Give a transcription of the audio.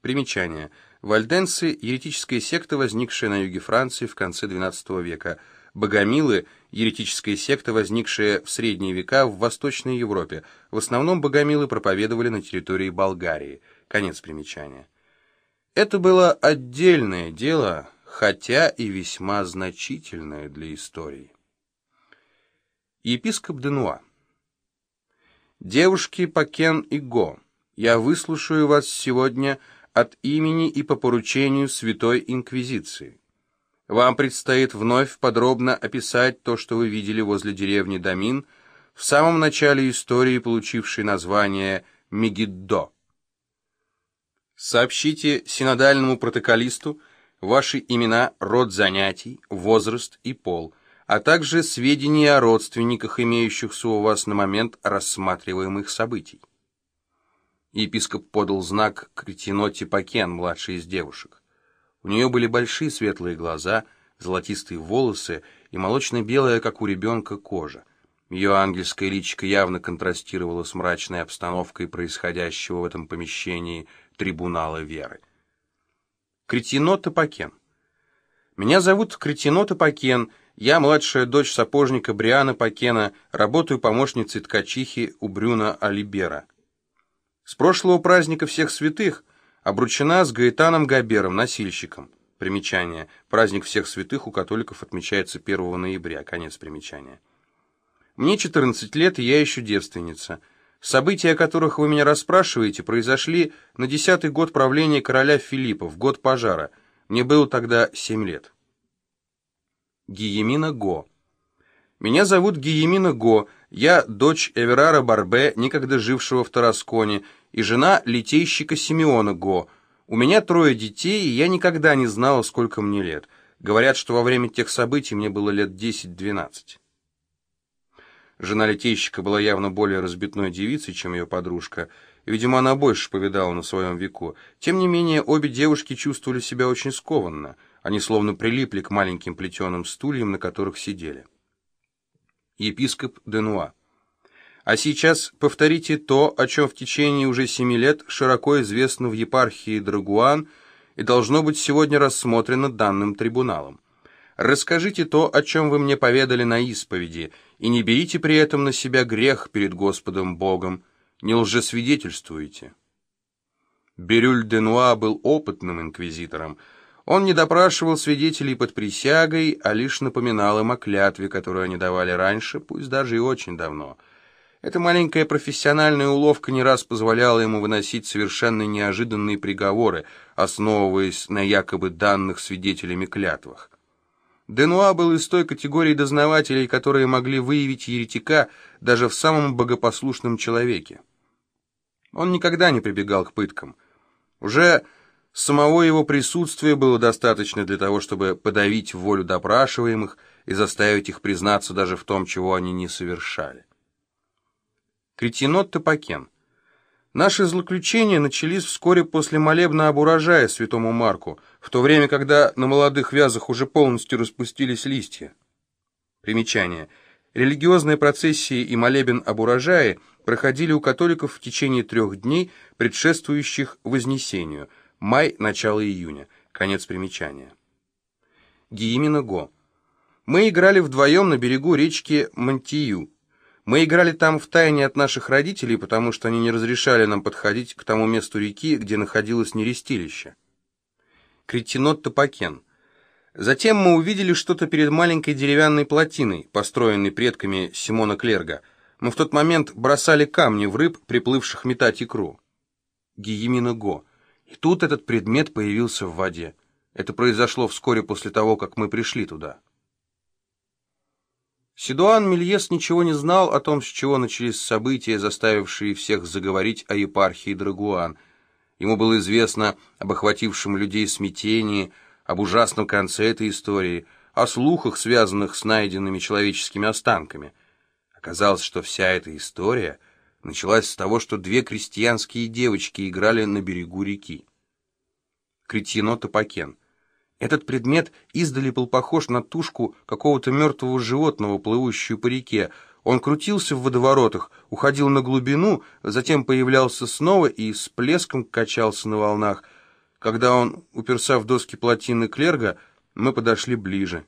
Примечание. Вальденцы – еретическая секта, возникшая на юге Франции в конце XII века. Богомилы – еретическая секта, возникшая в средние века в Восточной Европе. В основном богомилы проповедовали на территории Болгарии. Конец примечания. Это было отдельное дело, хотя и весьма значительное для истории. Епископ Денуа. Девушки Пакен и Го, я выслушаю вас сегодня от имени и по поручению Святой Инквизиции. Вам предстоит вновь подробно описать то, что вы видели возле деревни Дамин в самом начале истории, получившей название Мегиддо. Сообщите синодальному протоколисту ваши имена, род занятий, возраст и пол, а также сведения о родственниках, имеющихся у вас на момент рассматриваемых событий. Епископ подал знак Кретиноте Пакен, младшей из девушек. У нее были большие светлые глаза, золотистые волосы и молочно-белая, как у ребенка, кожа. Ее ангельское личико явно контрастировало с мрачной обстановкой происходящего в этом помещении – трибунала веры. Кретино Топакен. Меня зовут Кретино Топакен, я младшая дочь сапожника Бриана Пакена, работаю помощницей ткачихи у Брюна Алибера. С прошлого праздника всех святых обручена с Гаэтаном Габером, носильщиком. Примечание. Праздник всех святых у католиков отмечается 1 ноября. Конец примечания. Мне 14 лет, и я еще девственница. События, о которых вы меня расспрашиваете, произошли на десятый год правления короля Филиппа, в год пожара. Мне было тогда семь лет. Гиемина Го. Меня зовут Гиемина Го, я дочь Эверара Барбе, некогда жившего в Тарасконе, и жена литейщика Симеона Го. У меня трое детей, и я никогда не знала, сколько мне лет. Говорят, что во время тех событий мне было лет 10-12. Жена литейщика была явно более разбитной девицей, чем ее подружка. Видимо, она больше повидала на своем веку. Тем не менее, обе девушки чувствовали себя очень скованно. Они словно прилипли к маленьким плетеным стульям, на которых сидели. Епископ Денуа. А сейчас повторите то, о чем в течение уже семи лет широко известно в епархии Драгуан и должно быть сегодня рассмотрено данным трибуналом. Расскажите то, о чем вы мне поведали на исповеди, и не берите при этом на себя грех перед Господом Богом, не лжесвидетельствуйте. Бирюль де Нуа был опытным инквизитором. Он не допрашивал свидетелей под присягой, а лишь напоминал им о клятве, которую они давали раньше, пусть даже и очень давно. Эта маленькая профессиональная уловка не раз позволяла ему выносить совершенно неожиданные приговоры, основываясь на якобы данных свидетелями клятвах. Денуа был из той категории дознавателей, которые могли выявить еретика даже в самом богопослушном человеке. Он никогда не прибегал к пыткам. Уже самого его присутствия было достаточно для того, чтобы подавить волю допрашиваемых и заставить их признаться даже в том, чего они не совершали. Кретинот Топакен Наши злоключения начались вскоре после молебна об урожае святому Марку, в то время, когда на молодых вязах уже полностью распустились листья. Примечание. Религиозные процессии и молебен об урожае проходили у католиков в течение трех дней, предшествующих Вознесению, май-начало июня. Конец примечания. Гиимина Го. Мы играли вдвоем на берегу речки Мантию. Мы играли там в тайне от наших родителей, потому что они не разрешали нам подходить к тому месту реки, где находилось нерестилище. Кретинот Топакен. Затем мы увидели что-то перед маленькой деревянной плотиной, построенной предками Симона Клерга. Мы в тот момент бросали камни в рыб, приплывших метать икру. Гиемина Го. И тут этот предмет появился в воде. Это произошло вскоре после того, как мы пришли туда. Сидуан Мельес ничего не знал о том, с чего начались события, заставившие всех заговорить о епархии Драгуан. Ему было известно об охватившем людей смятении, об ужасном конце этой истории, о слухах, связанных с найденными человеческими останками. Оказалось, что вся эта история началась с того, что две крестьянские девочки играли на берегу реки. Кретино Топакен. Этот предмет издали был похож на тушку какого-то мертвого животного, плывущую по реке. Он крутился в водоворотах, уходил на глубину, затем появлялся снова и с плеском качался на волнах. Когда он уперся в доски плотины клерга, мы подошли ближе.